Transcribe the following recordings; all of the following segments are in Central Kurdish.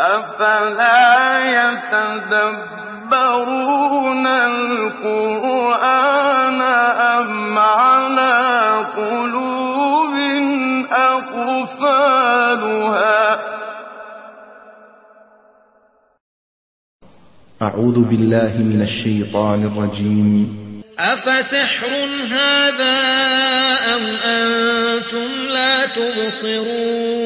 أفلا يتدبرون القرآن أم على قلوب أقفالها أعوذ بالله من الشيطان الرجيم أفسحر هذا أم أنتم لا تبصرون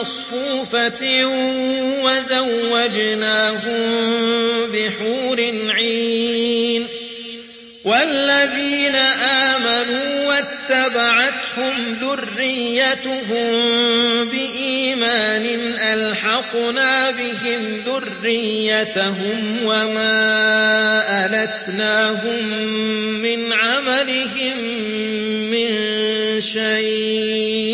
مَصْفُوفَةٍ وَزَوَّجْنَاهُمْ بِحُورٍ عِينٍ وَالَّذِينَ آمَنُوا وَاتَّبَعَتْهُمْ ذُرِّيَّتُهُم بِإِيمَانٍ أَلْحَقْنَا بِهِمْ ذُرِّيَّتَهُمْ وَمَا أَلَتْنَاهُمْ مِنْ عَمَلِهِمْ مِنْ شَيْءٍ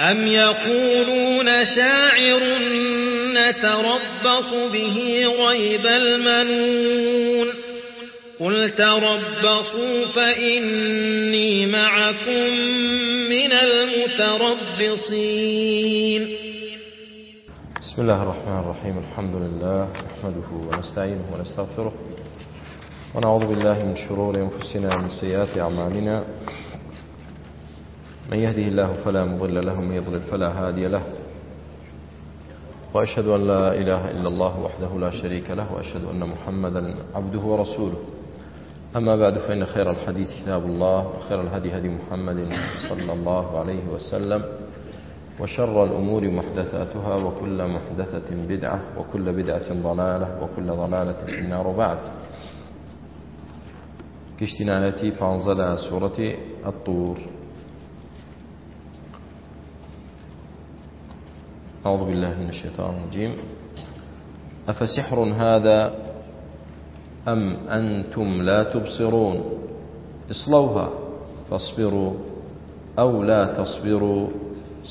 أم يقولون شاعر نتربص به ريب المنون قل تربصوا فإني معكم من المتربصين بسم الله الرحمن الرحيم الحمد لله نحمده ونستعينه ونستغفره ونعوذ بالله من شرور أنفسنا ومن سيئات أعمالنا من يهده الله فلا مضل له ومن يضلل فلا هادي له وأشهد أن لا إله إلا الله وحده لا شريك له وأشهد أن محمدا عبده ورسوله أما بعد فإن خير الحديث كتاب الله وخير الهدي هدي محمد صلى الله عليه وسلم وشر الأمور محدثاتها وكل محدثة بدعة وكل بدعة ضلالة وكل ضلالة في النار بعد كشتنايتي فانزل سورة الطور أعوذ بالله من الشيطان الرجيم أفسحر هذا أم أنتم لا تبصرون اصلوها فاصبروا أو لا تصبروا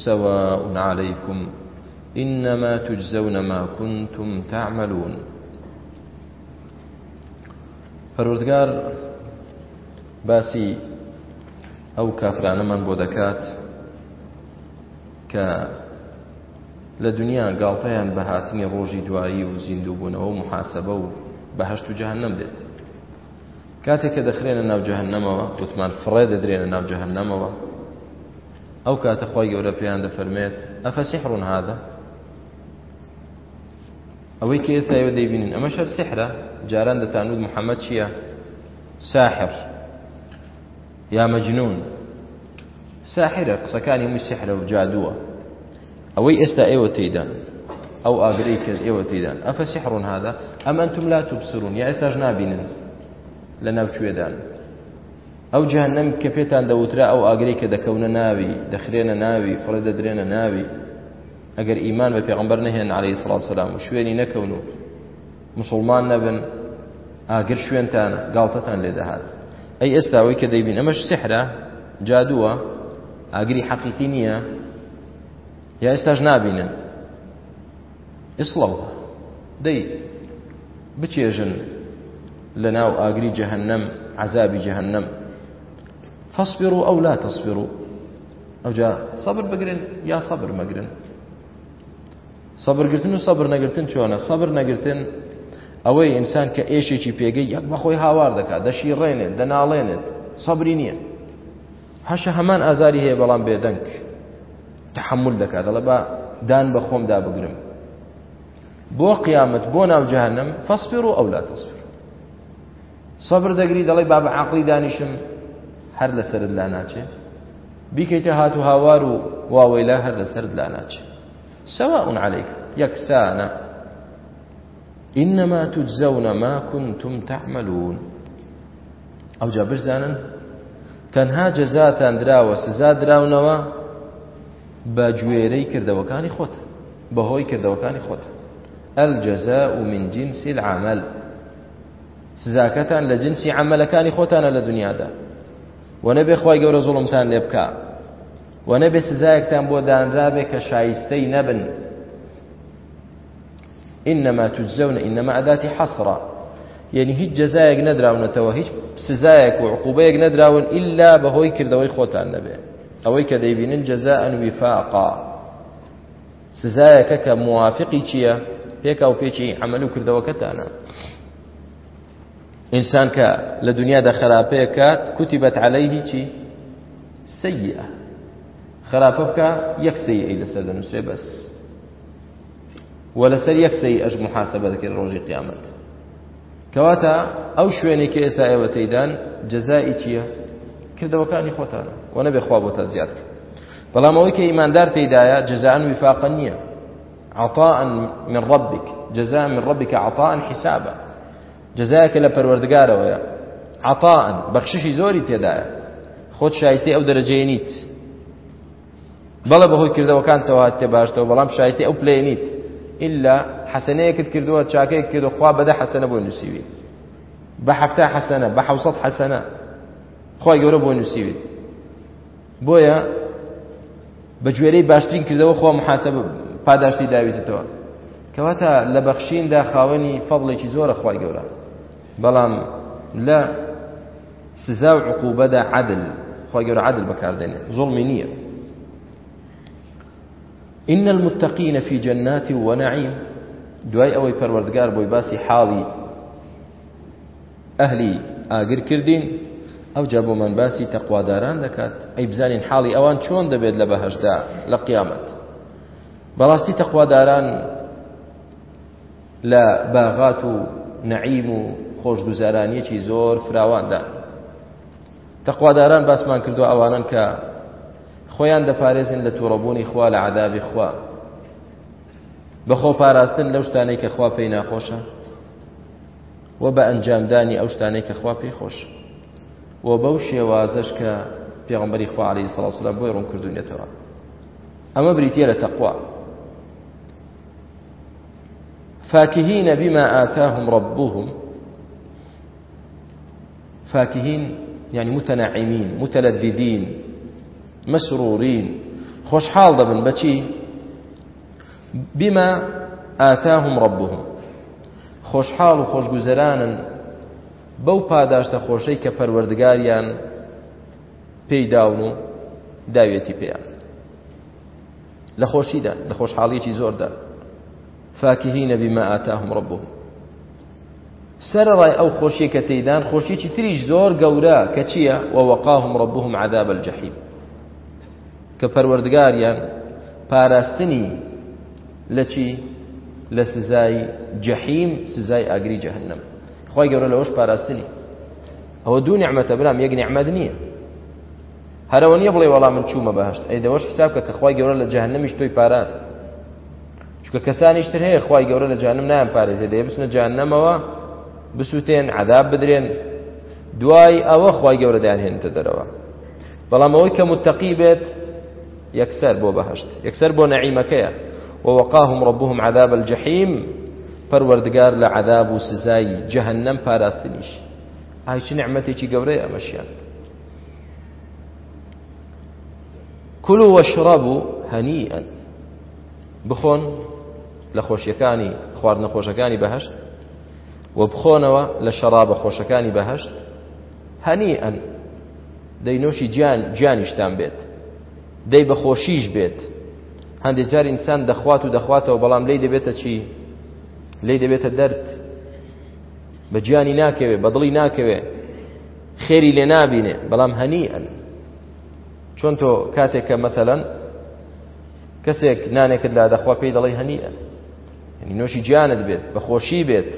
سواء عليكم إنما تجزون ما كنتم تعملون پەروردگار باسی ئەو کافرانەمان بۆ دەکات کە لە دنیا گاڵتەیان بە هاتنی ڕۆژی دوایی و زیندووبوونەوە و محاسبە و بەهشت و جەهنم دێت کاتێک کە دەخرێنە ناو جەهنمەوە وتمان فڕێ دەدرێنە ناو جەهنمەوە ئەو کاتە خۆی گەورە پێیان دەفەرمێت ئەفەسیحڕون هادا ئەوەی کە ئێستا ئێوە دەیبینین ئەمە شەر سحرە جاران دەتانود محەممەد چییە ساحر یا مەجنون ساحرە قسەکانی موسیحرە و جادووە ئەوەی ئێستا ئێوە تێیدان ئەو ئاگرەی کرد ئێوە تێدان ئەفە سیحڕون هذا ئەم ئەنتم لا تبصرون یا ئێستاش نابینن لە ناوچێدان ئەو جهنم کە پێتان دەوترا ئەو ئاگرەی کە دەکەونە ناوی دەخرێنە ناوی فڕە دەدرێنە ناوی ئەگەر ئیمان بە پێغمبەر نەهێن عليه سڵات سلام و شوێنی نەکەون و مسلمان نەبن ئاگر شوێنتانە گاڵتەتان لێدەهات ئەی ئێستاەوەی کە دەیبین ئەمەش سحرە جادووە ئاگری حەقیقی نییە یا ئێستاش نابینن ئیسڵەوە دەی بچێژن لە ناو ئاگری جەهنم عذابی جەهنم فەصبر و ئەو لا تەصبر و ئەوجا سەبر بگرن یا سەبر مەگرن سەبرگرتن و سەبر نەگرتن چۆنە سەبر نەگرتن ئەوەی ئینسان کە ئێشێکی پێگەی یەک بەخۆی هاوار دەکات دەشی ڕێنێت دەناڵێنێت سەبری نییە هەشە هەمان ئازاری هەیە بەڵام بێدەنگ تحمل دەکات دەڵێ بە دان بە خۆمدا بگرم بۆ قیامەت بۆ ناو جەهنم فەسفر و ئەو لا تەسفر سەبر دەگری دەڵێ با بە عقلی دانیشم هەر لەسرت لا ناچێ بیکەیتە هات و هاوار و واوەیلا هەر لەسرت لا ناچێ سەواء عليك یەکسانە إنما تجزون ما كنتم تعملون ئەوجا بزانن تەنها جەزاتان دراوە سزا دراونەوە بە گوێرەی کردەوەکانی خۆت بەهۆی کردەوەکانی خۆت ئەلجەزا و من جنسی العمل سزاکەتان لە جنسی عملەکانی خۆتانە لە دنیادا و نەبێ خی گەورە زوڵمتان لێ بکە و نەبێ سزایەکتان بۆ دانرابێ کە شایستەی نەبن إنما تجزون إنما أداة حصرة يعني هیچ جزایەک نەدراونەتەوە هیچ سزایەک و عقوبەیەک نەدراون إلا بەهۆی کردەوەی خۆتان نەبێت ئەوەی کە دەیبینن جەزا ئەنویفاقا سزایەکە کە موافقی چییە پێکا و پێچی ئەمەل و کردەوەکەتانە ئینسان کە لە دنیادا خراپەیە کات کوتیبەت عەلەی هیچی سەیە خراپە بکە یەک سەیعی لەسەر دەنووسێ بەس وە لەسەر یەک سەی ئەش محاسبە دەکرد ڕۆژی قیامەت کەواتە ئەو شوێنێکی ئێستا ئێوە تەیدان جەزایی چییە کردەوەکانی خۆتانە و نەبێخوا بۆ تە زیات کرد بەڵام ئەوەی کە ئیماندار تێدایە جزاء وفاقا نییە عطاء من ربك جزاء من ربك عطاء حسابا جزاك لە پەروەردگارەوەیە عطاء بەخششی زۆری تێدایە خۆت شایستی ئەو دەرەجەیە نیت بەڵە بەهۆی کردەوەکان تەوات تێ باشتەوە بەڵام شایستی ئەو پلەیە نیت ئللا حەسەنەیەکت کردووە چاکەیەک کردو خوا بەدە حەسەنە بۆ نووسیوی بە حەفتە حەسەنە بە حوسەت حەسەنە خی گەورە بۆ نووسیویت بۆیە بە جوێرەی باشترین کردەوە خۆ محاسب پاداشتی داویتەوە کەواتە لە بەخشیندا خاوەنی فەڵێکی زۆرە خی گەورە بەڵام لە سزا و عقوبەدا عادل خی گەورە عادل بەکاردێنێ زڵمی نییە إن المتقين في جنات ونعيم دوای ئەوەی پەروەردگار بۆی باسی حاڵی ئەهلی ئاگر کردین ئەو جا بۆ من باسی تەخواداران دەکات ئەی بزانین حاڵی ئەوان چۆن دەبێت لە بەهشدا لە قیامەت بەڵاستی تەخواداران لە باغات و نەعیم و خۆشگوزارانیەکی زۆر فراواندان تەخواداران باسمان کردو ئەوانن کە خۆیان دەپارێزن لە تووڕەبوونی خوا لە عذابی خوا بەخۆ پاراستن لەو شتانەی کە خوا پێی ناخۆشە و بە ئەنجامدانی ئەو شتانەی کە خوا پێی خۆشە و بەو شێوازەش کە پێغمبەری خوارەی سەڵسلام بۆی ڕوون کردوونێتەوە ئەمە بریتە لە تەقوا فاکهین بما آتاهم ربهم فاکهین يعني متنعمين متلذذين مسرورين خۆشحاڵ دەبن بەچی بما ئاتاهم ربهم خۆشحاڵ و خۆشگوزەرانن بەو پاداشتە خۆشەی کە پەروەردگاریان پێیداون و داوێتی پێیان لە خۆشیدا لە خۆشحاڵیەکی زۆردا فاکهینە بما ئاتاهم ڕبهم سەرڕای ئەو خۆشیە کە تێدان خۆشیێکی تریش زۆر گەورە کە چییە وەوەقاهم ڕبهم عذاب الجحیم کە پەروەردگاریان پاراستنی لە چی لە سزای جەحیم سزای ئاگری جەهنم خۆی گەورە لەەوەش پاراستنی ئەوە دوو نعممەتە برام یەک نعممەد نییە هەرەوە نیە بڵێ وەڵام من چوومە بەهشت ئەی دەوەش حساب کە کە خی گەورە لە جاهنەمیش تۆی پاراست چکە کەسانیشتر هەیە خی گەورە لە جانم نایان پارێزێ دەیە بچنە جانەمەوە بسووتێن عذاب بدرێن دوای ئەوە خی گەورە دایانهێنتە دەرەوە بەڵام ئەوەی کە متتەقی بێت یەکسەر بۆ بەهشت یەکسەر بۆ نەعیمەکەیە ووەقاهم ڕبوهم عذاب الجحیم پەروەردگار لە عذاب و سزایی جەهەنەم پاراستنیش ئایچ نعمەتێکی گەورەی ئەمەشیان کولو وەشڕەبوو هەنیئەن بخۆن لە خۆشیەکانی خواردنە خۆشەکانی بەهشت و بخۆنەوە لە شەرابە خۆشەکانی بەهشت هەنیئەن دەینۆشی گیان گیانیشتان بێت دەی بە خۆشیش بێت هەندێک جار ئینسان دەخوات و دەخواتەوە بەڵام لی دەبێتە چی لی دەبێتە دەرد بە گیانی ناکەوێ بە دڵی ناکەوێ خێری لێ نابینێ بەڵام هەنیئەن چۆن تۆ کاتێک کە مەتەلەن کەسێک نانێکت لا دەخوا پێی دەڵی هەنیئە ینی نوۆشی گیانت بێت بە خۆشی بێت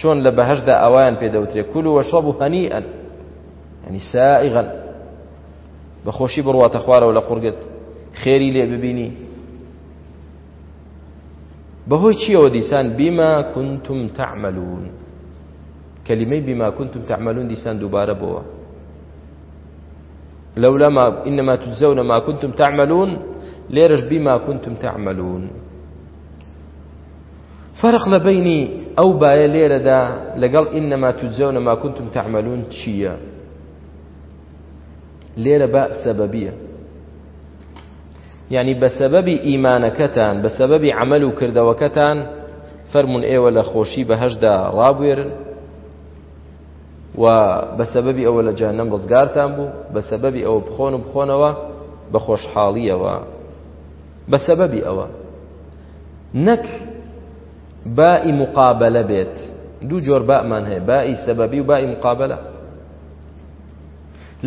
چۆن لە بەهشدا ئەوان پێدەوترێ کول و وەشەب و هەنیئەن ینی سائغەن بە خۆشی بڕواتە خوارەوە لە قورگت خێری لێ ببینی بەهۆی چیەوە دیسان بیما كنتم تعملون کەلیمەی بیما كنتم تعملون دیسان دووبارە بۆەوە لەولا ما إنما تجزون ما كنتم تعملون لێرەش بیما كنتم تعملون فرق لە بینی ئەو باە لێرەدا لەگەڵ إنما تجزون ما كنتم تعملون چییە لێرە بە سەبەبیە ینی بە سەبەبی ئیمانەکەتان بە سەبەبی عمل و کردەوەکەتان فەرمونون ئێوە لە خۆشی بەهشدا ڕابێرن و بە سەبەبی ئەوە لە جانەم ڕزگارتان بوو بە سەبەبی ئەوە بخۆن و بخۆنەوە بە خۆشحاڵیەوە بە سەبەبی ئەوە نەک بائی مقابلە بێت دوو جۆر بامان هەیە بائی سەبەبی و بائی مقابلە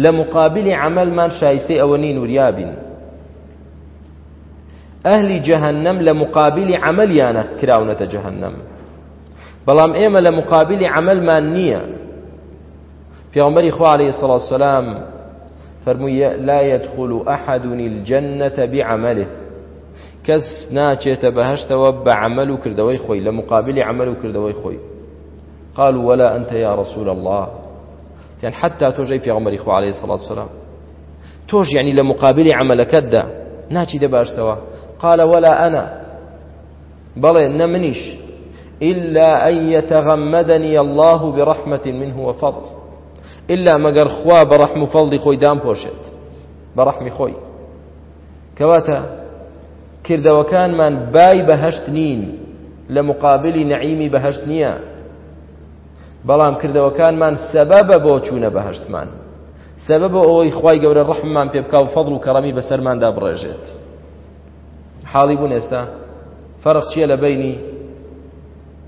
لە مقابلی عملمان شایستەی ئەوە نین وریابین ئەهلی جەهەنەم لە مقابلی عملیانە کراونەتە جەهەنەم بەڵام ئێمە لە مقابلی عملمان نییە پیامبەری خوالی سەڵسەسلام فەرموویە لا يدخل أحد الجنة بعمله کەس ناچێتە بەهشتەوە بە عمل و کردەوەی خۆی لە مقابلی عمل و کردەوەی خۆی قالوا ولا أنت يا رسول الله تیان حتا تۆژەی پیغمبەری خو عليه سڵات سلام تۆژ یعنی لە مقابلی عملەکەتدا ناچی دەباشتەوە قال ولا أنا بلى نمنيش إلا أن يتغمدني الله برحمة منه وفضل إلا مقر خوا برحم فضل خوي دام بوشت برحم خوي كواتا کردەوەکانمان من باي بهشت نين لمقابل نعيمي بهشت نییە بەڵام کردەوەکانمان سەبەبە بۆ چوونە بەهشتمان سەبەبە ئەوەی خی گەورە ڕحممان پێ بکە و فەضل و کەڕەمی بەسەرماندا بڕێژێت حاڵی بوون ئێستا فەرق چییە لە بینی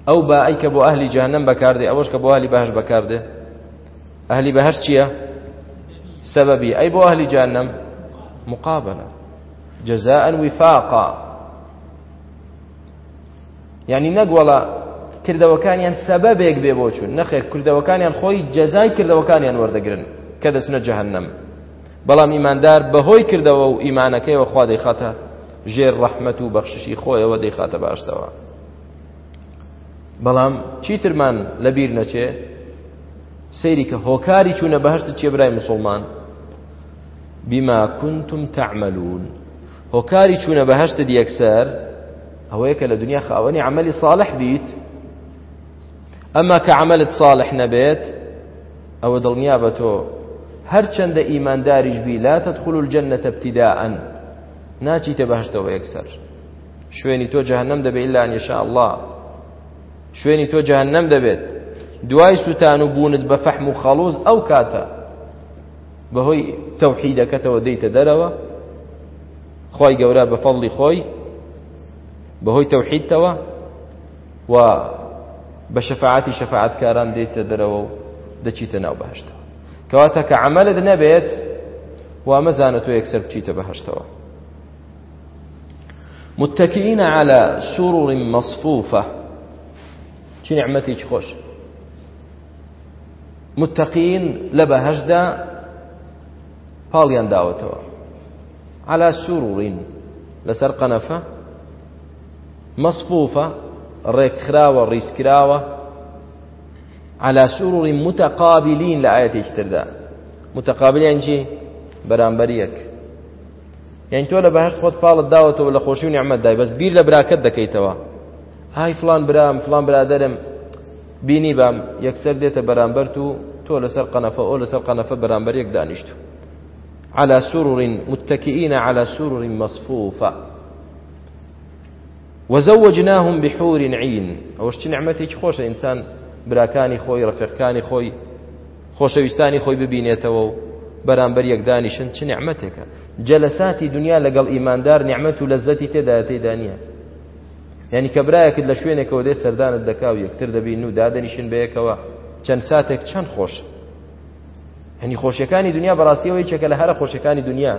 ئەو باعی کە بۆ ئەهلی جەهنەم بەکاردێ ئەوەش کە بۆ ئاهلی بەهش بەکاردێ ئەهلی بەهش چییە سەبەبی ئەی بۆ ئەهلی جەهنەم مقابلە جەزاء وفاقا یعنی نەگوڵە کردەوەکانیان سەبەبێک بێ بۆ چوون نەخێر کردەوەکانیان خۆی جەزای کردەوەکانیان وەردەگرن کە دەچنە جەهنەم بەڵام ئیماندار بەهۆی کردەوە و ئیمانەکەیەوە خوا دەیخەتە ژێر ڕەحمەت و بەخششی خۆیەوە دەیخاتە باشتەوە بەڵام چیترمان لەبیر نەچێ سەیری کە هۆکاری چوونە بەهشت چێبرای مسلمان بما كنتم تعملون هۆکاری چوونە بەهشت یەکسەر ئەوەیە کە لە دنیا خاوەنی عملی صالح بیت ئەمە کە عملت صالح نەبێت ئەوە دڵنیا بە تۆ هەرچەندە ئیمانداریش بی لا تدخل الجنة ابتداءً ناچیتە بەهشتەوە یەکسەر شوێنی تۆ جەهنەم دەبێت ئللا نیشاء الله شوێنی تۆ جەهنەم دەبێت دوای سوتان و بوونت بە فەحم و خەڵوز ئەو کاتە بەهۆی تەوحیدەکەتەوە دەیتە دەرەوە خۆی گەورە بە فەڵی خۆی بەهۆی تەوحیدتەوە و بە شەفاعتی شەفاعتکاران دێتە دەرەوە و دەچیتە ناو بەهشتەوە کەواتە کە عملت نەبێت وا مەزانە تۆ یەکسەر بچیتە بەهشتەوە متكئين على سرر مصفوفة چی نعمتی چی خوش متقین لە بەهشدا پاڵیان داوەتەوە على سرورین لەسەر قەنەفە مەسفوفە ڕێکخراوە ڕیسکراوە على سرور متقابلين لآياتي اشتردا متقابلين جي برامبريك یان تۆ لە بەهشت خۆت پاڵت داوەتەوە لە خۆشی و نیعممەدای بەس بیر لە براکەت دەکەیتەوە ئای فلان برام فلان برادەرم بینی بام یەکسەر دێتە بەرامبەر و تۆ لەسەر قەنەفە ئەو لەسەر قەنەفە بەرامبەر یەک دانیشت على سرر متكئين على سرر مصفوفة وزوجناهم بحور عين ئەوش چ نعممەتێکی خۆشە ئینسان براکانی خۆی ڕفێقکانی خۆی خۆشەویستانی خۆی ببینێتەوە و بەرامبەر یەکدانیشن چ نعممەتێکە جەلەساتی دنیا لەگەڵ ئیماندار نعممەت و لە زەتی تێداتەیدا نییە ینی کەبرایەکت لە شوێنێکەوە دێ سەردانت دەکاو یەکتر دەبین و دادەنیشن بەیەکەوە چەند ساتێک چەند خۆش هەنی خۆشیەکانی دنیا بەڕاستیەوەی چێکە لە هەرە خۆشیەکانی دنیا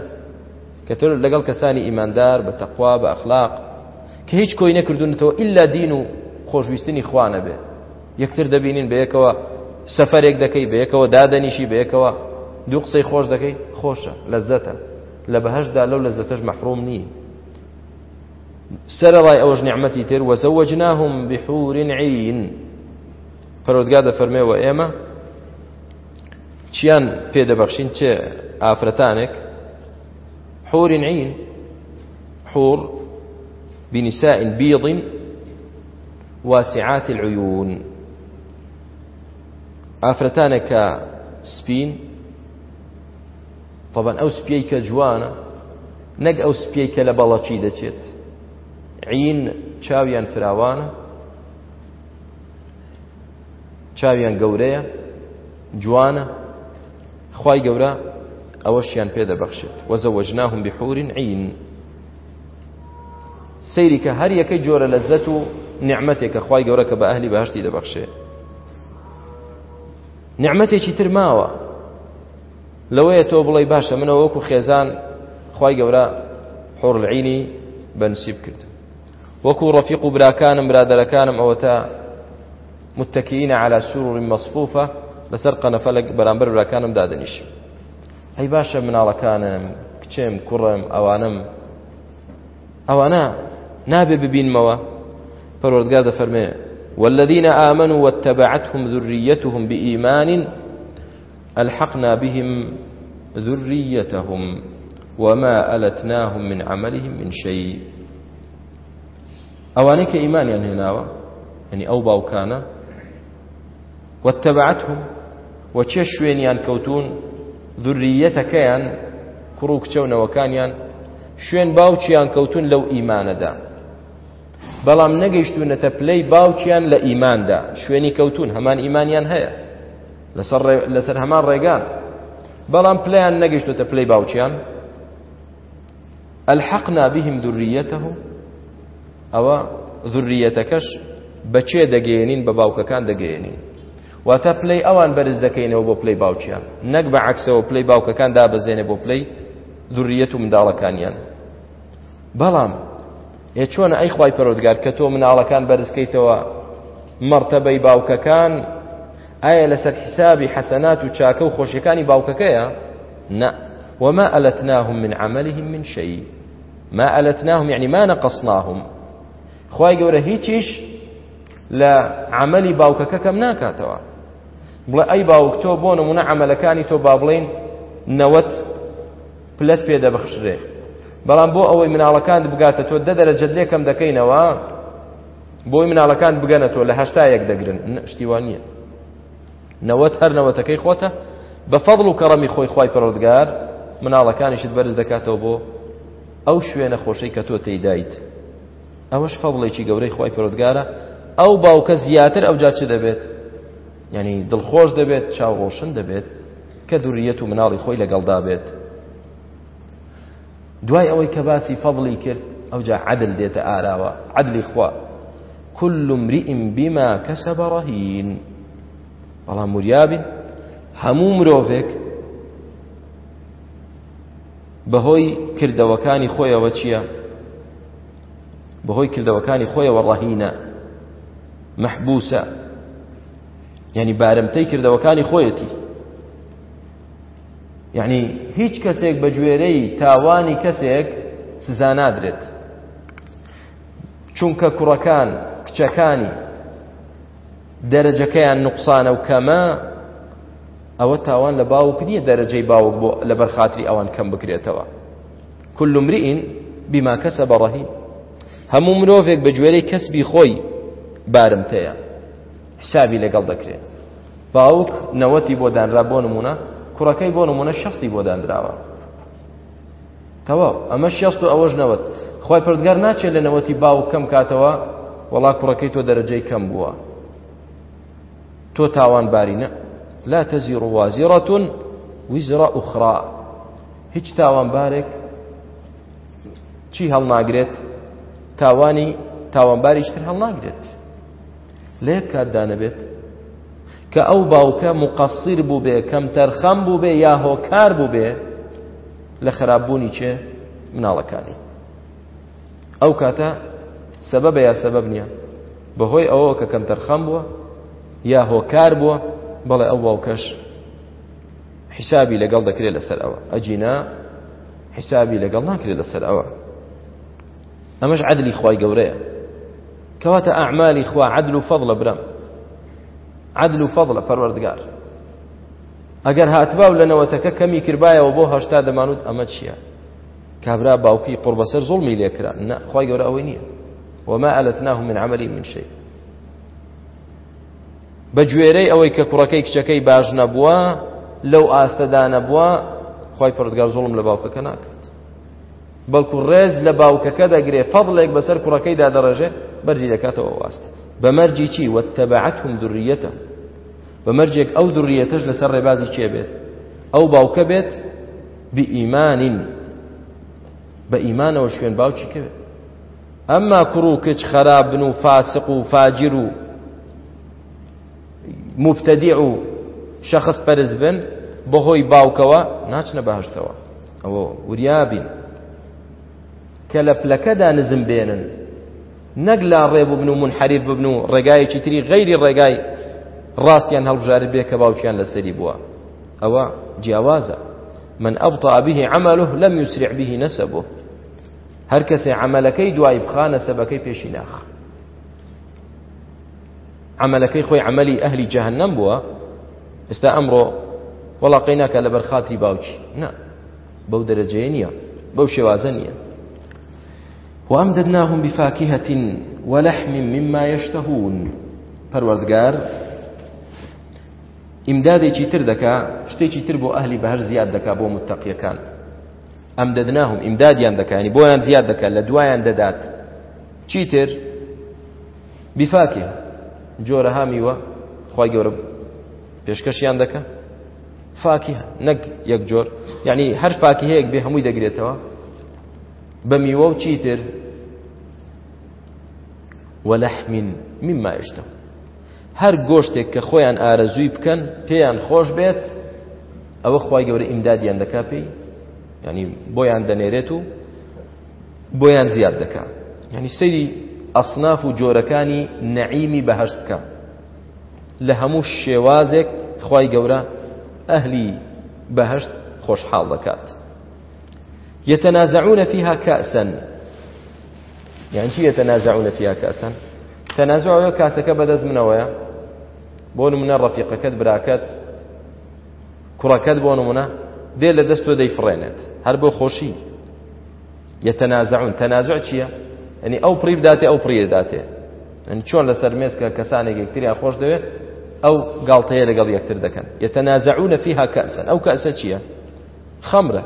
کە تۆ لەگەڵ کەسانی ئیماندار بە تەقوا بە ئەخلاق کە هیچ کۆی نەکردونەوە ئللا دین و خۆشویستنی خوانە بێ یەکتر دەبینین بەیەکەوە سەفەرێک دەکەی بەیەکەوە دادەنیشی بەیەکەوە دوو قسەی خۆش دەکەی خۆشە لە زەتە لە بەهشدا لەو لە زەتەش مەحروم نییە سەرەڵای ئەوەش نیعممەتی تر وەزەوەجناهم بحورین عین پەرۆتگا دەفەرمێەوە ئێمە چیان پێدەبەخشین چێ ئافرەتانێک حورین عین حور بنساء بيض واسعات العيون ئافرەتانێکە سپین طبعا ئەو سپی کە جوانە نەک ئەو سپی کە لە بەڵەچی دەچێت عین چاویان فراوانە چاویان گەورەیە جوانە خی گەورە ئەوەشیان پێدەبەخشێت وەزەوەژناهم بحورین عین سەیری کە هەر یەکەی جۆرە لە زەت و نعممەتێک کە خی گەورە کە بە ئەهلی بەهشتی دەبەخشێت نعممەتێکی تر ماوە لەوەیە تۆ بڵی باشە منەوە وەکو خێزان خی گەورە حڕلعینی بەنسیب کرد وەکو ڕەفیق و براکانم برادەرەکانم ئەوە تا متەکیینە على سووری مەسفوفە لەسەر قەنەفەلك بەرامبەر براکانم دادنیش ئەی باشە مناڵەکانم کچێم کوڕم ئەوانم ئەوانە نابێ ببینمەوە پەرۆردگا دەفەرمێ والذين آمنوا واتبعتهم ذريتهم بإيمان ألحقنا بهم ذريتهم وما ألتناهم من عملهم من شيء ئەوانەی کە ئیمانیان هێناوە ینی ئەو باوکانە وتەبعتهم وە چێ شوێنیان کەوتون دوریەتەکەیان کوڕ و کچەونەوەکانیان شوێن باوچیان کەوتون لەو ئیمانەدا بەڵام نەگەیشتونەتە پلەی باوچیان لە ئیماندا شوێنی کەوتون هەمان ئیمانیان هەیە لەسەر هەمان ڕێگان بەڵام پلیان نەگەشتوتە پلەی باوچیان الحقنا بهم ذريته ئەوە ذريتەکەش بەچێ دەگەێنین بە باوکەکان دەگەێنین واتە پلەی ئەوان بەرز دەکەینەوە بۆ پلەی باوچیان نەک بە عکسەوە پلەی باوکەکان دابەزێنێ بۆ پلەی ذريەت و منداڵەکانیان بەڵام ێ چۆنە ئەی خی پەرۆدگار کە تۆ مناڵەکان بەرزکەیتەوە مەرتەبەی باوکەکان ئایا لەسەر حیسابی حەسەنات و چاکە و خۆشیەکانی باوکەکەیە نە وما ألتناهم من عملهم من شيء ما ألتناهم يعني ما نقصناهم خی گەورە هیچیش لە عملی باوکەکە کەم ناکاتەوە بڵێ ئەی باوک تۆ بۆ نمونە عملەکانی تۆ با بڵین نەوەت پلەت پێ دەبخشرێ بەڵام بۆ ئەوەی مناڵەکان بگاتە تۆ دە دەرەجد لێکم دەکەینەوە بۆی مناڵەکان بگەنە تۆ لە هەشتا یەک دەگرن شتیوان نییە نەوەت هەر نەوەتەکەی خۆتە بە فەضڵ و کەڕەمی خۆی خی پەرۆدگار مناڵەکانیشت بەرز دەکاتەوە بۆ ئەو شوێنە خۆشەی کە تۆ تێدایت ئەوەش فەڵێکی گەورەی خی پەرۆدگارە ئەو باوکە زیاتر ئەو جاچ دەبێت یعنی دڵخۆش دەبێت چاوڕۆشن دەبێت کە دوورەت و مناڵی خۆی لەگەڵدا بێت دوای ئەوەی کە باسی فەضڵی کرد ئەوجا عدل دێتە ئاراوە عدلی خوا كل امرئ بما كسب رهين بەڵام وریابن هەموو مرۆڤێک بەهۆی کردەوەکانی خۆیەوە چییە بەهۆی کردەوەکانی خۆیەوە ڕەهینە مەحبوسە یعنی بارمتەی کردەوەکانی خۆیەتی یعنی هیچ کەسێک بە گوێرەی تاوانی کەسێک سزا نادرێت چونکە کوڕەکان کچەکانی دەرەجەکەیان نوقسانە و کەمە ئەوە تاوان لە باوک نییە دەرەجەی باوک بۆ لە بەرخاتری ئەوان کەم بکرێتەوە كل امرئ بما كسب رهين هەموو مرۆڤێک بە گوێرەی کەسبی خۆی بارمتەیە حسابی لەگەڵ دەکرێت باوک نەوەتی بۆ دانرا بۆ نمونە کوڕەکەی بۆ نمونە شەستی بۆ دانراوە تەواو ئەمە شەست و ئەوەش نەوەت خی پردگار ناچێت لە نەوەتی باوک کەم کاتەوە وەڵا کوڕەکەی تۆ دەرەجەی کەم بووە تۆ تاوانبارینە لا تەزیر و وازیڕەتون ویزرە ئوخرا هیچ تاوانبارێک چی هەڵناگرێت تاوانی تاوانباریشتر هەڵناگرێت لە یک کاتدا نەبێت کە ئەو باوکە مقصیر بوو بێ کەم تەرخەم بوو بێ یا هۆکار بوو بێ لە خراببوونی چێ مناڵەکانی ئەو کاتە سەبە بە یا سەبەب نییە بەهۆی ئەوە کە کەم تەرخەم بووە یا هۆکار بووە بەڵێ ئەو واوکەش حیسابی لەگەڵ دەکرێت لەسەر ئەوە ئەجینا حیسابی لەگەڵ ناکرێت لەسەر ئەوە ئەمەش عدلی خی گەورەیە کەواتە ئەعمالی خوا عدل و فەضلە برم عدل و فەضلە پەروەردگار ئەگەر هاتباو لەنەوەتەکە کەمی کردایەوە بۆ هەشتا دەمانوت ئەمە چییە کابرا باوکی قڕبەسەر زڵمی لێکرا نەخوای گەورە ئەوەی نییە وما ئەلتناه من عملی من شيء بە گوێرەی ئەوەی کە کوڕەکەی کچەکەی باش نەبووە لەو ئاستەدا نەبووە خی پردگار زوڵم لە باوکەکە ناکرد بەڵکو ڕێز لە باوکەکە دەگرێ فەڵێک بەسەر کوڕەکەیدا دەڕێژێ بەرجی دەکاتەوە واستە بەمەرجی چی وەتەبعەت هم دوڕیەتە بەمەرجێک ئەو دوڕیەتش لەسەر ڕێبازی کێ بێت ئەو باوکە بێت بئیمانین بە ئیمانەوە شوێن باوکی کەوێت ئەمما کوڕ و کچ خەرابن و فاسق و فاجر و مبتدیع و شخص پەرز بن بەهۆی باوکەوە ناچنە بەهشتەوە ئەوە وریابین کە لە پلەکەدا نزم بێنن نەک لا ڕێببن و منحریف ببن و ڕێگایەکی تری غەیری ڕێگای ڕاستیان هەڵبژارت بێ کە باوکیان لەسەری بووە ئەوە جیاوازە من ئەبطا به عمله لم يسرع به نسبه هەر کەسێ عملەکەی دوای بخانە سەبەکەی پێشی ناخە عملەکەی خۆی عملی ئەهلی جەهنم بووە ئێستا ئەمڕۆ وەڵا قینەکە لە بەرخاتی باوکی نا بەو دەرەجێ نییە بەو شێوازە نییە وأمددناهم بفاكهة ولحم مما يشتهون پەروەردگار ئیمدادێکی تر دەکا شتێکی تر بۆ ئەهلی بەهر زیاد دەکا بۆ متتەقیەکان ئەم دەدناهم ئیمدادیان دەکانی بۆیان زیاد دەکات لە دوایان دەدات چیتر بیفاکێ جۆرە هامیوە خی گەورە پێشکەشیان دەکە فاکی نەک یەک جۆر یعنی هەر فاکی هەیەک بێ هەمووی دەگرێتەوە بە میوە و چیتر وەلەحمین مما ئشتە هەر گۆشتێک کە خۆیان ئارەزووی بکەن پێیان خۆش بێت ئەوە خی گەورە ئیمدادیان دەکا پێی ینی بۆیان دەنێرێت و بۆیان زیاد دەکات ینی سەیری ئەسناف و جۆرەکانی نەعیمی بەهشت بکە لە هەموو شێوازێک خی گەورە ئەهلی بەهشت خۆشحاڵ دەکات يتنازعون فيها كأسا يعني شو يتنازعون فيها كأسا تنازعوا كاسك بدز منويا بون من الرفيق كد براكت كركت بون منه دێ لە دەست تۆ دەیفڕێنێت هەر بۆ خۆشی یتەنازعون تەنازع چییە ئەنی ئەو پری بداتێ ئەو پریداتێ ئەن چۆن لەسەر مێسکە کەسانێک یەکتریان خۆش دەوێت ئەو گاڵتەیە لەگەڵ یەکتر دەکەن یتەنازعونە فیها کەسن ئەو کەسە چییە خەمرە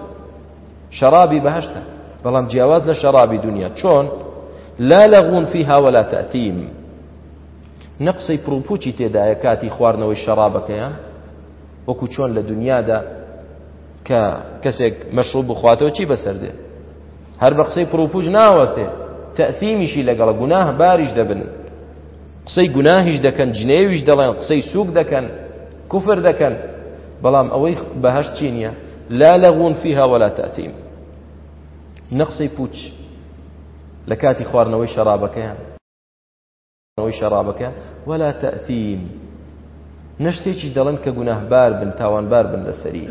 شەرابی بەهشتە بەڵام جیاواز لە شەرابی دنیا چۆن لا لەغون فیها ولا تأثیم نەقسەی پرڵپوچی تێدایە کاتی خواردنەوەی شەرابەکەیان وەکو چۆن لە دنیادا کە کەسێک مەشروب بخواتەوە چی بەسەردێ هەر بە قسەی پرڵپوچ ناوەستێ تەثیمیشی لەگەڵە گوناه باریش دەبن قسەی گوناهیش دەکەن جنێویش دەڵێن قسەی سووک دەکەن کوفر دەکەن بەڵام ئەوەی بەهشت چی نییە لا لەغون فیها ولا تەثیم نەقسەی پوچ لە کاتی خواردنەوەی شەرابەکەیان ئەوەی شەرابەکە ولا تەثیم نەشتێکی دەڵێن کە گوناهبار بن تاوانبار بن لەسەری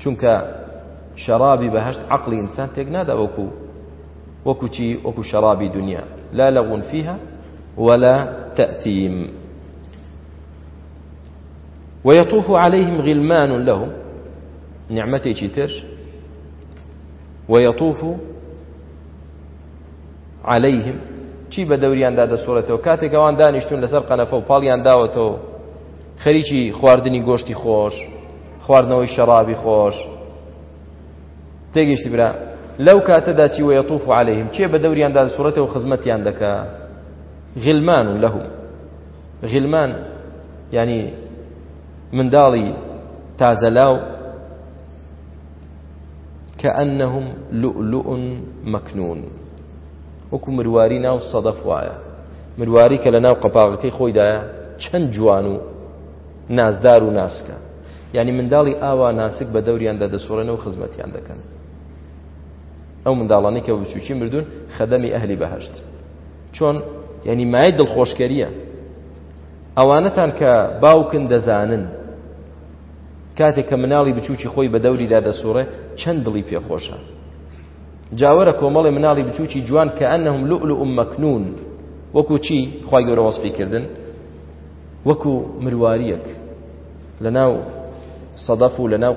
چونکە شەرابی بەهشت عقلی ئینسان تێک نادەوەکو وەکو چی وەکو شەرابی دنیا لا لەغون فيها ولا تأثيم ويطوف عليهم غلمان لهم نعمتي تر ويطوف عليهم چی بە دەوراندا دەسوڵێتەوە کاتێک ئەوان دانیشتون لەسەر قەنەفە و پاڵیان داوەتەوە خەریکی خواردنی گۆشتی خۆش خواردنەوەی شەڕابی خۆش تێگەشتی برا لەو کاتەدا چی وەیەطوف عليهلەیهم کێ بە دەوریاندا سوورەتەوە خزمەتیان دەکە غلمان و لەهم غلمان ینی منداڵی تازەلاو کە ئەنەهم لؤلؤ مەکنون وەکو مرواری ناو سەدەف وایە مرواری کە لە ناو قەپاغەکەی خۆیدایە چەند جوان و نازدار و ناسکە ینی منداڵی ئاوا ناسک بە دەوریاندا دەسوڕێنەوە خزمەتیان دەکەن ئەو منداڵانی کە بچووکی مردون خەدەمی ئەهلی بەهشت چۆن یعنی مای دڵخۆشکەریە ئەوانەتان کە باوکن دەزانن کاتێک کە مناڵی بچووکی خۆی بە دەوریدا دەسوڕێ چەند دڵی پێخۆشە جاوەرە کۆمەڵی مناڵی بچووکی جوان کە ئەنەهم لؤلؤ مەکنون وەکو چی خی گەورە وەسفی کردن وەکو مرواریەک لە ناو سەدەف و لە ناو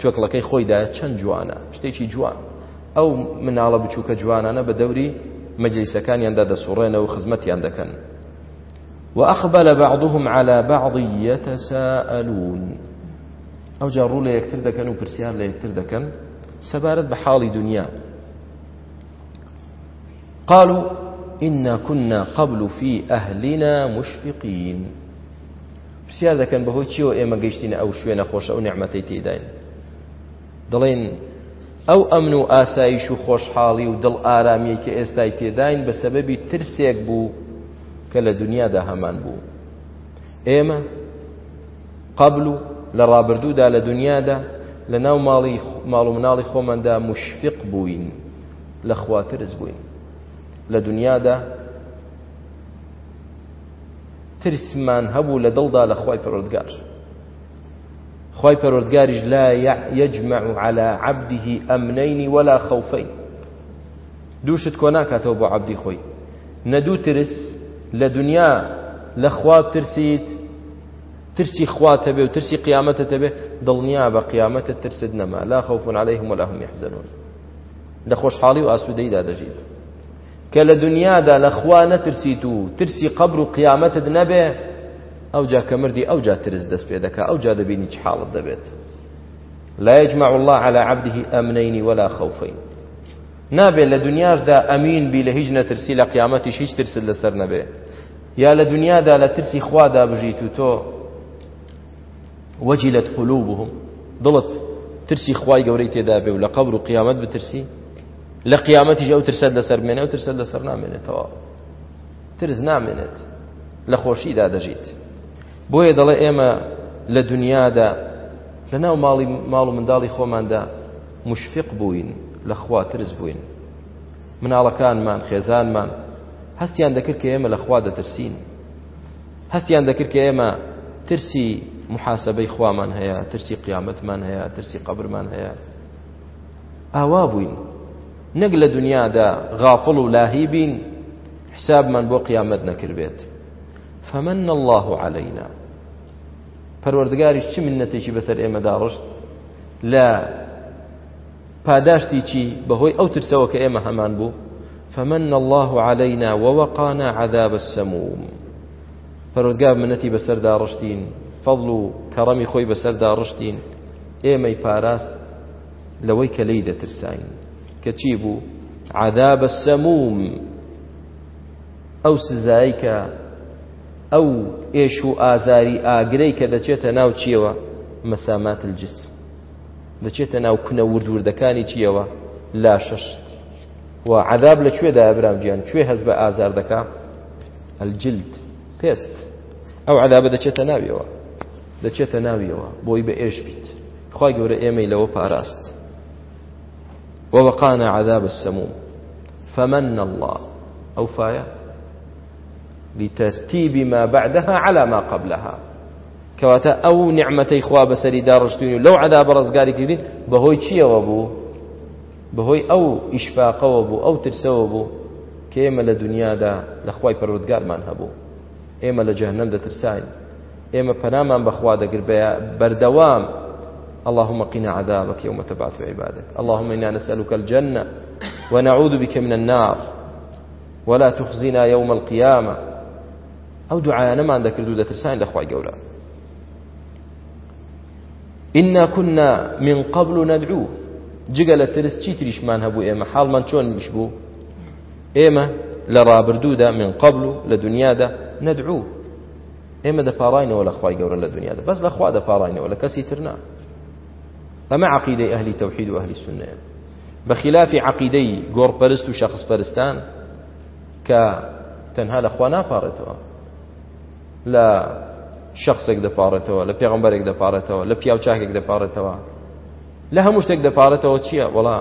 توێکڵەکەی خۆیدا چەند جوانە شتێکی جوان ئەو مناڵە بچووکە جوانانە بە دەوری مەجلیسەکانیاندا دەسوڕێنە و خزمەتیان دەکەن وأقبل بعضهم على بعض يتساءلون ئەو جا ڕوو لە یەکتر دەکەن و پرسیار لە یەکتر دەکەن سەبارەت بە حاڵی دنیا قالوا إنا كنا قبل في أهلنا مشفقين پرسیار دەکەن بەهۆی چیەوە ئێمە گەیشتینە ئەو شوێنە خۆشە ئەو نعمەتەی تێداین دەڵێن ئەو ئەمن و ئاسایش و خۆشحاڵی و دڵ ئارامیە کە ئێستای تێداین بە سەبەبی ترسێک بوو کە لە دنیادا هەمان بوو ئێمە قبل و لە ڕابردوودا لە دنیادا لە ناو ماڵی ماڵ و مناڵی خۆمەدا مشفق بووین لە خواترز بووین لە دنیادا ترسمان هەبوو لە دڵدا لە خی پرۆردگار خی پەرۆردگاریش لا یجمع على عبده ئەمنینی ولا خەوفەی دووشت کۆ ناکاتەوە بۆ عبدی خۆی نەدوو ترس لە دنیا لە خواب ترسیت ترسی خواتە بێ و ترسی قیامەتە بێ دڵنیا بە قیامەتە ترست نەما لا خوف عليهم ولا هم يحزنون لە خۆشحاڵی و ئاسوودەیدا دەژیت کە لە دنیادا لە خوا نەترسیت و ترسی قبر و قیامەتت نەبێ ئەو جا کە مردی ئەو جا ترس دەست پێ دەکا ئەو جا دەبینی چ حاڵت دەبێت لا يجمع الله على عبده أمنين ولا خوفين نابێ لە دنیاشدا ئەمین بی لە هیچ نەترسی لە قیامەتیش هیچ ترس لەسەر نەبێ یا لە دنیادا لە ترسی خوادا بژیت و تۆ وەجیلت قلوبهم دڵت ترسی خوای گەورەی تێدا بێ و لە قبر و قیامەت بترسی لە قیامەتیش ئەو ترسەت لەسەر مێنە و ترسەت لەسەر نامێنێتەوە ترس نامێنێت لە خۆشیدا دەژیت بۆیە دەڵێ ئێمە لە دنیادا لە ناو ماڵی ماڵ و منداڵی خۆماندا مشفق بووین لە خوا ترس بووین مناڵەکانمان خێزانمان هەستیان دەکرد کە ئێمە لە خوا دەترسین هەستیان دەکرد کە ئێمە ترسی محاسبەی خوامان هەیە ترسی قیامەتمان هەیە ترسی قبرمان هەیە ئاوا بووین نەک لە دنیادا غافڵ و لاهی بین حسابمان بۆ قیامەت نەکردبێت فمن الله علينا پەروەردگاریش چی منەتێکی بەسەر ئێمەدا ڕشت لە پاداشتی چی بەهۆی ئەو ترسەوە کە ئێمە هەمان بوو فمن الله علينا ووقانا عذاب السموم پەرۆدگار منەتی بەسەردا ڕشتین فەڵ و کەڕەمی خۆی بەسەردا ڕشتین ئێمەی پاراست لەوەی کە لەی دەترساین کە چی بوو عذاب السموم ئەو سزایی کە ئەو ئێش و ئازاری ئاگرەی کە دەچێتە ناو چیەوە مەسامات الجسم دەچێتە ناو کونە وردوردەکانی چیەوە لا شەشت و عذاب لە کوێدا ئەبرام گیان کوێ هەز بە ئازار دەکا ئەلجلد پێست ئەو عذابە دەچێتە ناویەوە دەچێتە ناویەوە بۆی بە ئێش بیت خی گەورە ئێمەی لەوە پاراست ووقانا عذاب السموم فمن الله أو فايا لترتيب ما بعدها على ما قبلها کەواتە ئەو نعممەەی خوا بەسەری داڕشتین و لەو عدا بە ڕزگاری کردین بەهۆی چیەوە بوو بەهۆی ئەو ئیشفاقەوە بوو ئەو ترسەوە بوو کە ئێمە لە دنیادا لە خی پەرودگارمان هەبوو ئێمە لە جەهنم دەترساین ئێمە پەنامان بەخوا دەگر بەردەوام اللهم قنا عذابك يوم تبعث عبادك اللهم إنا نسألك الجنة ونعوذ بك من النار ولا تخزنا يوم القيامة ئەو دوعاەمان دەکرد و دەترسان لەخوای گەورە ئنا کونا من قبل و نەدرو جگە لە ترس چی تریشمان هەبوو ئێمە حاڵمان چۆنیش بوو ئێمە لە ڕابردوودا من قبل و لە دنیادا نەدرو ئێمە دەپاڕینەوە لە خخوای گەورە لە دنیادا بەس لەخوا دەپاڕینەوە لە کەسی ترنا ئەمە عقیدەی ئەهلی تەوحید و ئەهلی سنەیە بەخلافی عقیدەی گۆڕپەرست و شخص پەرستان کە تەنها لەخوا ناپارێتەوە لە شخصێک دەپارێتەوە لە پێغمبەرێک دەپارێتەوە لە پیاوچاکێک دەپارێتەوە لە هەموو شتێک دەپارێتەوە چییە وڵا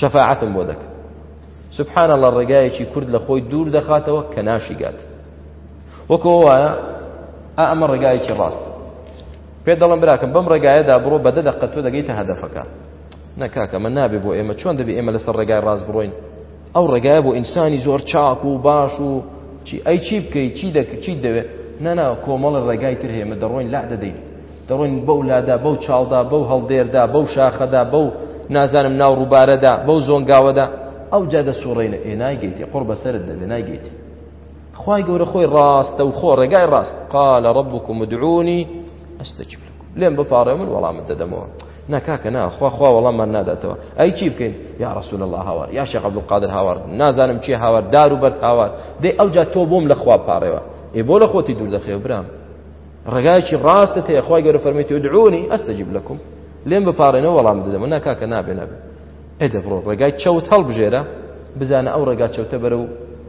شەفاعتم بۆ دەکە سبحانە لە ڕێگایەکی کورد لە خۆی دوور دەخاتەوە کە ناشیگات وەکەوە وایە ئا ئەمە ڕێگایەکی ڕاست پێ دەڵم براکەم بەم ڕێگایەدا بڕۆ بەدە دەقەت تۆ دەگەیتە هەدەفەکە نەکاکە من نابێ بۆ ئێمە چۆن دەبێ ئێمە لەسەر ڕێگای ڕاست بڕۆین ئەو ڕێگایە بۆ ئینسانی زۆر چاک و باش و چی ئەی چی بکەی چی دەکە چی دەوێت نەنا کۆمەڵە ڕێگای تر هەیە مە دەڕۆین لا دەدەین دەڕۆین بەو لادا بەو چاڵدا بەو هەڵدێردا بەو شاخەدا بەو نازانم ناو ڕووبارەدا بەو زۆنگاوەدا ئەو جا دە سوڕێنە ئێ نایگەیتی قڕ بەسرت دەبێ نایگەیتی خی گەورە خۆی ڕاستە و خۆ ڕێگای ڕاست قالە ڕەبکم مدعونی ئەستەچ لێم بپارێ من وەڵامت دەدەمەوە ناکاکە ناخوا خوا وەڵاممان ناداتەوە ئەی چی بکەین یا ڕسول الله هاوار یا شێخ عبد القادر هاوار نازانم چی هاوار دار و بەرد هاوار دەی ئەوجا تۆ بۆم لە خوا پاڕێوە ئێ بۆ لە خۆتی دوور دەخێ برام ڕێگایکی ڕاستە تەیە خخوای گەورە فەرمیتی و درونی ئەستەجیب لەکم لێم بپارێنەوە وەڵام دەدەمە ناکاکە نابێ نابێ ئێ دەبڕۆ ڕێگای چەوت هەڵبژێرە بزانە ئەو ڕێگا چەوتە بەرە و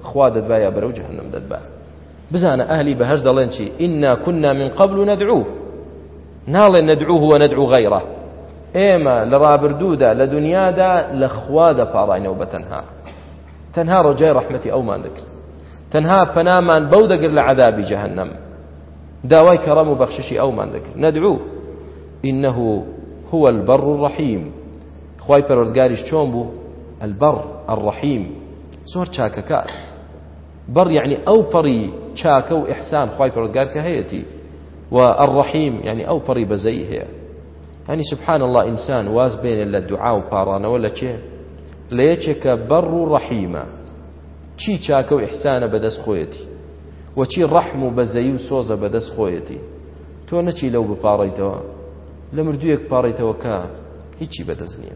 خوا دەدبا یا بەرە و جەهنم دەدبا بزانە ئەهلی بەهش دەڵێن چی ئنا کونا من قبل ندعوه ناڵێ ندعوه وە ندعو غەیڕە ئێمە لە ڕابردوودا لە دنیادا لە خوا دەپاڕینەوە بە تەنها تەنها ڕۆجای ڕحمەتی ئەومان دەکرد تەنها پەنامان بەو دەگر لە عذابی جەهنم داوای کەڕەم و بەخششی ئەومان دەکرد نەدعوو إنه هو البر الرحيم خواي پەرۆردگاریش چۆن بوو البر الرحيم زۆر چاکەکار بەڕ یعنی ئەو پەڕی چاکە و ئیحسان خی پەرۆردگار کە هەیەی و الرحیم یعنی ئەو پەڕی بەزەی هەیە هەنی سبحان الله ئینسان واز بێنێ لە دوعا و پاڕانەوە لە چێ لە یەکێکە بەڕ و ڕەحیمە چی چاکە و ئیحسانە بەدەست خۆیەتی وەچی ڕەحم و بەزەی و سۆزە بەدەست خۆیەتی تۆ نەچی لەو بپاڕیتەوە لە مردوویەک پاڕیتەوە کە هیچی بەدەست نییە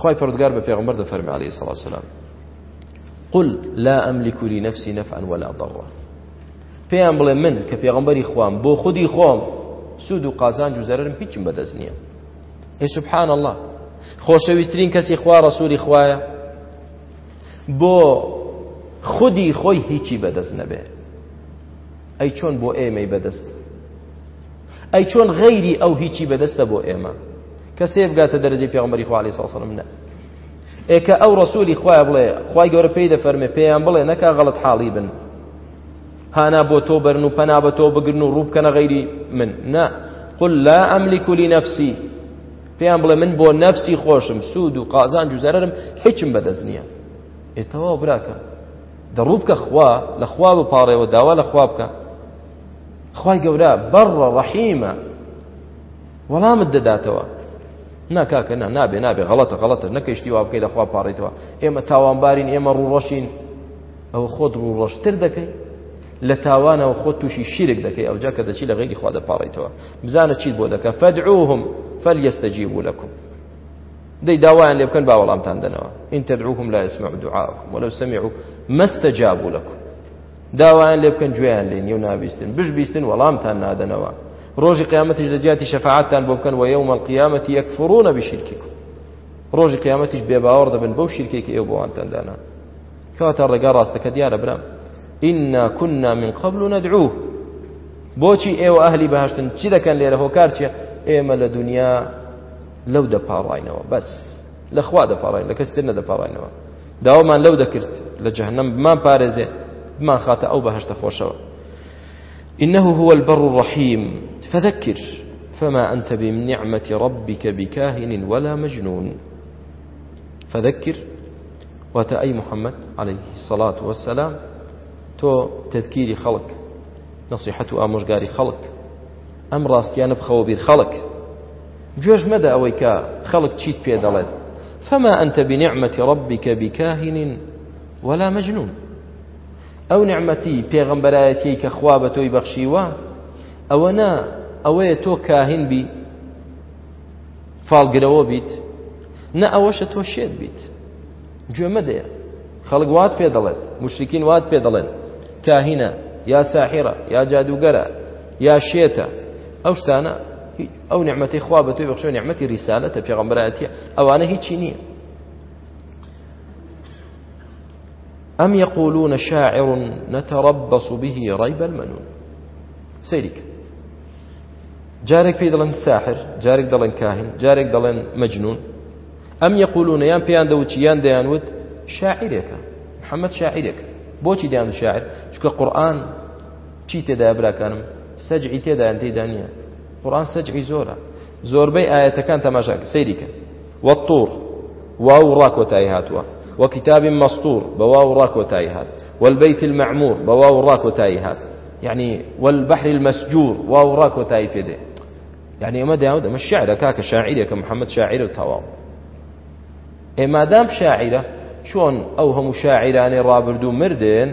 خی پردگار بە پێغمبەر دە فەرمی عليه الصلاة والسلام قل لا أملك لنفسي نفعا ولا ضرا پێیان بڵێ من کە پێغمبەری خوام بۆ خودی خۆم سوود و قازان و زەرم پیچم بەدەست نییە هێ سبحان الله خۆشەویستترین کەسی خوا ڕسووری خوایە بۆ خودی خۆی هیچی بەدەست نەبێ ئەی چۆن بۆ ئێمەی بەدەست ئەی چۆن غەیری ئەو هیچی بەدەستە بۆ ئێمە کەسێ بگاتە دەرەجی پێغمەری خوالی ساسڵم نە ئێکە ئەو ڕسووری خوای بڵێ خی گەورە پێی دەفەرمێ پێیان بڵێ نەکە غەڵت حاڵی بن هانا بۆ تۆ بەرن و پەنا بە تۆ بگرن و ڕووبکەنە غەیری من نا قل لا ئەملیک لی نەفسی پێیان بڵێ من بۆ نەفسی خۆشم سوود و قازان جوزەرم هیچم بەدەست نییە ئێتەوا براکە دەڕووبکە خوا لە خوا بپاڕێەوە داوا لە خوا بکە خی گەورە بەڕە ڕەحیمە وەڵامت دەداتەوە ناکاکە نا نابێ نابێ غەڵەتە غەڵەتە نەکەشتی وا بکەی لە خوا پاڕێتەوە ئێمە تاوانبارین ئێمە ڕوڕەشین ئەو خۆت ڕوڕەشتر دەکەی لە تاوانەوە خۆ تووشی شیرک دەکەی ئەوجا کە دەچی لە غێری خوا دەپاڕیتەوە بزانە چیت بۆ دەکە فەدعوهم فەلیەستەجیبوو لەکم دەی داوایان لێ بکەن باوەڵامتان دەنەوە ئین تەدعوهم لا يسمعوا دعاءكم ولو سمعوا ما استجابوا لكم داوایان لێ بکەن گوێیان لێ نیو نابیستن بشبیستن وەڵامتان نادەنەوە ڕۆژی قیامەتیش لە جیاتی شەفاعتتان بۆ بکەن وەیەومە القیامەتی یەکفڕونە بشیرکیکم ڕۆژی قیامەتیش بێباوەڕ دەبن بەو شیرکێکی ئێوە بۆوانتەندانا کەواتە ڕێگا ڕاستەکە دیارە برام ئنا کونا من قبل و ندعوه بۆچی ئێوە ئەهلی بەهشتن چی دەکەن لێرە هۆکار چیە ئێمە لە دنیا لەو دەپاڕینەوە بەس لەخوا دەپاڕین لە کەستر نەدەپاڕینەوە داوامان لەو دەکرد لە جەهنم بمان پارێزێ بمان خاتە ئەو بەهشتە خۆشەوە إنه هو البر الرحيم فذكر فما أنت بنعمة ربك بكاهن ولا مجنون فذكر وتأي محمد عليه الصلاة والسلام تۆ تذکیری خەڵک نسیحەت و ئامۆژگاری خەڵک ئەم ڕاستیانە بخەوە بیر خەڵک گوێژ مەدە ئەوەی کە خەڵک چیت پێ دەڵێت فما ئەنتە بنیعممەتی ڕبیکە بیکاهینین ولا مەجنون ئەو نعمەتی پێغەمبەرایەتی کە خوا بە تۆی بەخشیوە ئەوە نا ئەوەیە تۆ کاهین بی فالگرەوە بیت نە ئەوەشە تۆ شێت بیت گوێ مەدەیە خەڵک وات پێ دەڵێت مشرکین وات پێ دەڵێن کاهینە یا ساحرە یا جادوگەرە یا شێتە ئەو شتانە ئەو نعمەتی خوا بە توی بەخشوە نعمەتی ریسالەتە پێغەمبەرەتی ئەوانە هیچی نییە ئەم یقولون شاعر نتربص به ريب المنون سيرك جارك في دڵن ساحر جارك دڵن كاهن جارك دڵن مجنون ئەم یقولون یان پێیان دەوت یان دەیانوت شاعیرێکە محەممەد شاعیرێکە بۆچی دیان شاعر چکە قورآن چی تێدا براکانم سەجعی تێدایان تێدا نییە قورآن سەجعی زۆرە زۆربەی ئاەتەکان تەماشاکە سەیریکە وەتور واو ڕاکۆتایی هاتووە وكتاب مسطور بواو راكو تايهات والبيت المعمور بواو راكو تايهات يعني والبحر المسجور واو راكو تاي بيده يعني ما داود مش شاعر كاك شاعري كمحمد شاعر التواو إيه ما دام شاعره چۆن ئەو هەموو شاعیرانەی ڕابردوو مردن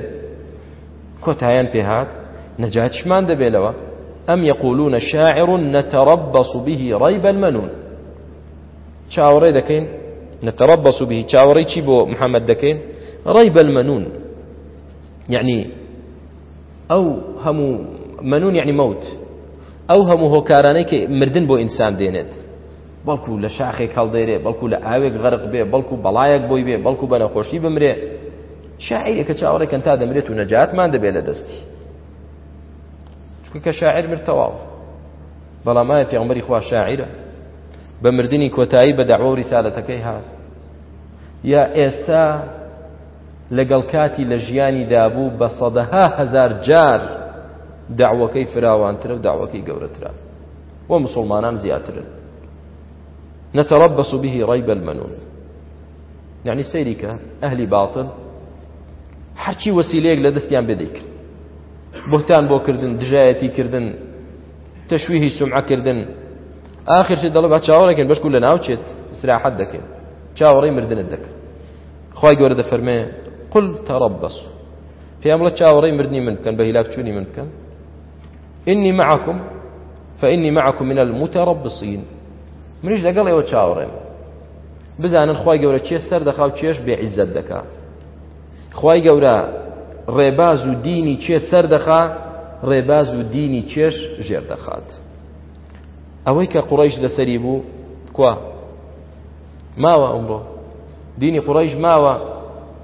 کۆتایەن پێهات نەجاتشمان دەبێتەوە ئەم یەقولونە شاعر نەتەڕەبەس به ڕیب المەنون چاوەڕێ دەکەین نەتەڕەبەس به چاوەڕی چی بۆ محەممەد دەکەین ڕیب المەنون یعنی ئەو هەموو مەنون یعنی مەوت ئەو هەموو هۆکارانەی کە مردن بۆ ئینسان دێنێت بەڵکو لە شاخێک هەڵدەێرێ بەڵکو لە ئاوێک غەرق بێ بەڵکو بەڵایەک بۆی بێ بەڵکو بە نەخۆشی بمرێ شاعیرێکە چاوەڕێکن تا دەمرێت و نەجاتمان دەبێت لە دەستی چکە شاعر مرتەواو بەڵامایە پێغمبەری خوا شاعیرە بە مردنی کۆتایی بە دەعوە و ریسالەتەکەی هات یا ئێستا لەگەڵ کاتی لە ژیانی دابوو بە سەدەها هزار جار داواکەی فراوانترە و داواکەی گەورەترە بۆ مسلمانان زیاترن نتربص به ريب المنون يعني سيرك أهل باطل هەرچی وەسیلەیەک لە دەستیان بدەیکرد بهتان بۆ کردن دژایەتی کردن تەشویهی سمعەکردن آخر شت دەڵە با چاوەڕێکن بەشکو لە ناوچێت سراحەت دەکەن چاوەڕی مردنت دەکرد خی گەورە دەفەرمێ قل تەڕەبەس پێیان بڵە چاوەڕی مردنی من بکەن بە هیلاکچوونی من بکەن إني معكم فإني معكم من المتربصين منیش لەگەڵ ئێوە چاوەڕێم بزانن خی گەورە چێ سەر دەخاو چێش بێعیزت دەکا خی گەورە ڕێباز و دینی چێ سەر دەخا ڕێباز و دینی چێش ژێر دەخات ئەوەی کە قوڕیش لەسەری بوو کوا ماوە ئەمڕۆ دینی قوڕیش ماوە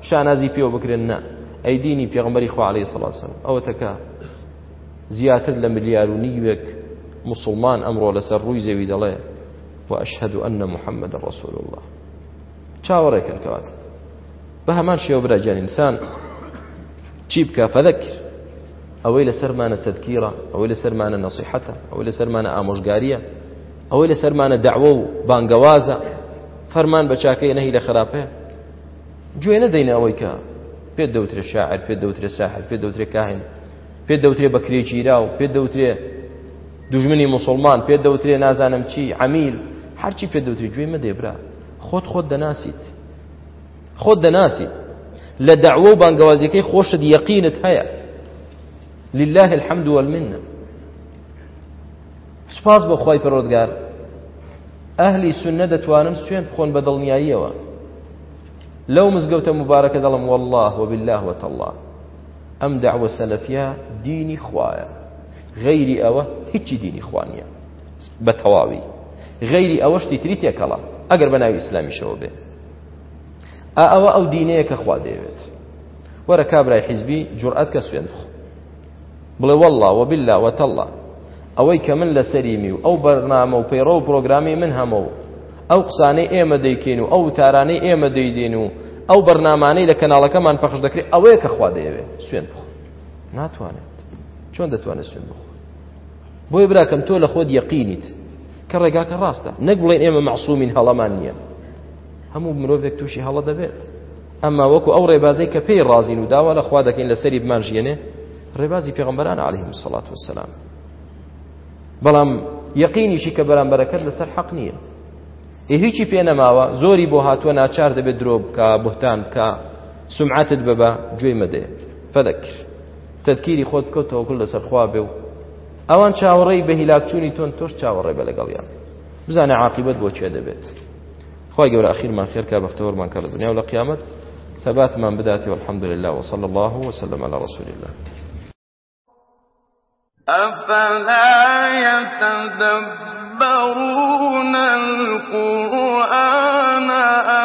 شانازی پێوە بکرێن نە ئەی دینی پێغمبەری خوعاالی سەڵاسم ئەوە تەکە زیاتر لە ملیار و نیوێک مسلمان ئەمڕۆ لەسەر ڕووی زەوی دەڵێ وأشهد أن محمد رسول الله چاوەڕێ کردکەوات بە هەمان شێوە براجان ئینسان چی بکە فەذەکر ئەوەی لە سەرمانە تدکیرە ئەوەی لە سەرمانە نەسیحەتە ئەوەی لە سەرمانە ئامۆژگاریە ئەوەی لە سەرمانە داوە و بانگەوازە فەرمان بە چاکەی نەهی لە خراپەیە گوێ نەدەینە ئەوەی کە پێ دەوترێ شاعر پێ دەوترێ ساحر پێ دەوترێ کاهن پێ دەوترێ بەکرێ گیرا و پێ دەوترێ دژمنی مسلمان پێ دەوترێ نازانم چی عمیل هەرچی پێ دەوتری گوێ مەدێبرا خۆت خۆت دەناسیت خۆت دەناسیت لە داوە و بانگەوازیەکەی خۆشت یەقینت هەیە لله الحمد والمنه سپاس بۆ خۆی پەرۆدگار ئەهلی سنە دەتوانن سوێن بخۆن بە دڵنیاییەوە لەو مزگەوتە مبارەکە دەڵم والله وبالله وتله ئەم داوە سەلەفیا دینی خوایە غەیری ئەوە هیچی دینی خوانیە بە تەواوی غەیری ئەوەشتی تری تێکەڵە ئەگەر بە ناوی ئیسلامیشەوە بێ ئا ئەوە ئەو دینەیە کە خوا دەیەوێت وەرە کابرای حیزبی جورئەت کە سوێن خۆ بڵێ وەڵا وەبیلا وەتەڵا ئەوەی کە من لە سەریمی و ئەو بەرنامە و پەیڕە و پرۆگرامی من هەمەوە ئەو قسانەی ئێمە دەیکەین و ئەو تارانەی ئێمە دەیدێن و ئەو بەرنمانەی لە کەناڵەکەمان پەخش دەکرێت ئەوەیە کە خوا دەیەوێت سوێن بخۆ ناتوانێت چۆن دەتوانێت سوێن بخۆ بۆی براکەم تۆ لە خۆت یەقینیت کە ڕێگاکە ڕاستە نەک بڵێن ئێمە معسوومین هەڵەمان نییە هەموو مرۆڤێک تووشی هەڵە دەبێت ئەمما وەکو ئەو ڕێبازەی کە پێی ڕازین و داوا لە خوا دەکەین لە سەری بمان ژێنێ ڕێبازی پێغمبەران عليهلیم سەڵات وسلام بەڵام یەقینیشی کە بەرامبەرەکەت لەسەر حەق نییە هیچی پێ نەماوە زۆری بۆ هاتووە ناچار دەبێت درۆ بکە بهتان بکە سمعاتت ببە گوێی مەدێ فەدەکر تدکیری خۆت بکەوتەوەکل لەسەر خوا بێ و ئەوان چاوەڕێی بە هیلاکچوونی تۆن تۆش چاوەڕێ بە لەگەڵیان بزانە عاقبەت بۆ چێ دەبێت خی گەورە ئەخیرمان خێرکە بەختەوەمان کە لە دنیا و لە قیامەت ثباتمان بداتێ والحمد لله وصلى الله وسلم على رسول الله أفلا يتدبرون القرآن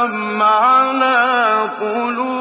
أم على قلوب